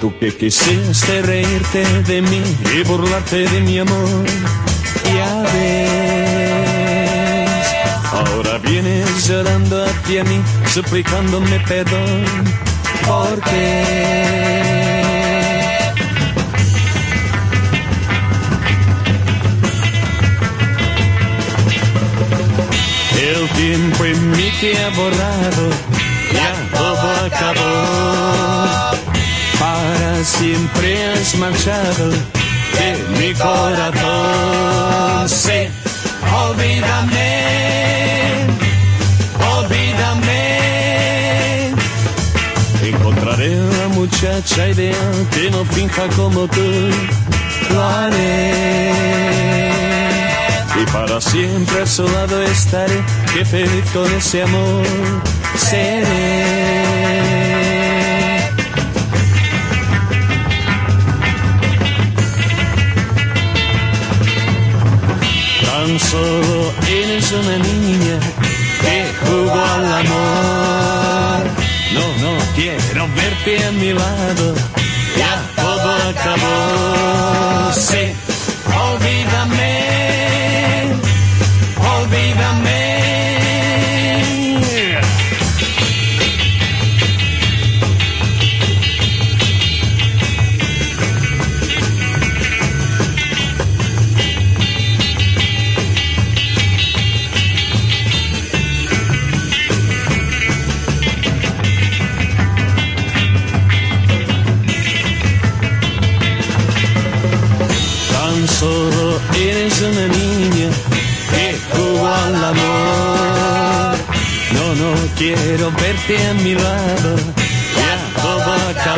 Tú que quisiste reírte de mí y burlarte de mi amor, ya ves. Ahora vienes llorando hacia mí, suplicándome perdón. ¿Por qué? Tiempo en mí te ha borrado, ya todo acabó. Para siempre has marchado de mi corazón. Sí, olvídame, olvídame. Encontraré una muchacha ideal que no finja como tú. Lo haré y para siempre a su lado estaré, que feliz con ese amor seré. Tan solo eres una niña que jugó al amor. No, no quiero verte a mi lado, ya Tan solo eres una niña que jugó al amor. No, no quiero verte a mi lado, ya todo acabó.